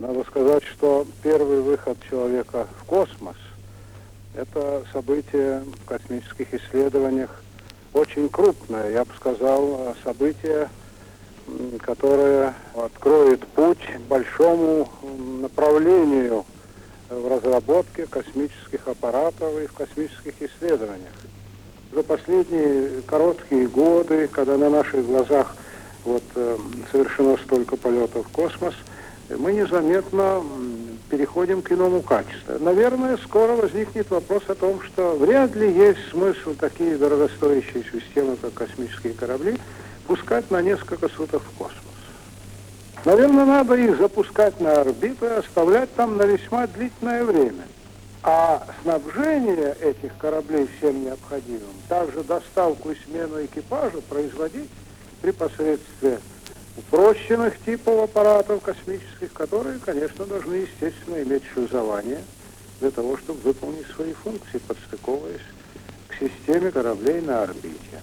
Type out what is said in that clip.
Надо сказать, что первый выход человека в космос – это событие в космических исследованиях очень крупное, я бы сказал, событие, которое откроет путь большому направлению в разработке космических аппаратов и в космических исследованиях. За последние короткие годы, когда на наших глазах вот, э, совершено столько полетов в космос, мы незаметно переходим к иному качеству. Наверное, скоро возникнет вопрос о том, что вряд ли есть смысл такие дорогостоящие системы, как космические корабли, пускать на несколько суток в космос. Наверное, надо их запускать на орбиту и оставлять там на весьма длительное время. А снабжение этих кораблей всем необходимым, также доставку и смену экипажа производить при посредстве упрощенных типов аппаратов космических, которые, конечно, должны, естественно, иметь шлюзование для того, чтобы выполнить свои функции, подстыковываясь к системе кораблей на орбите.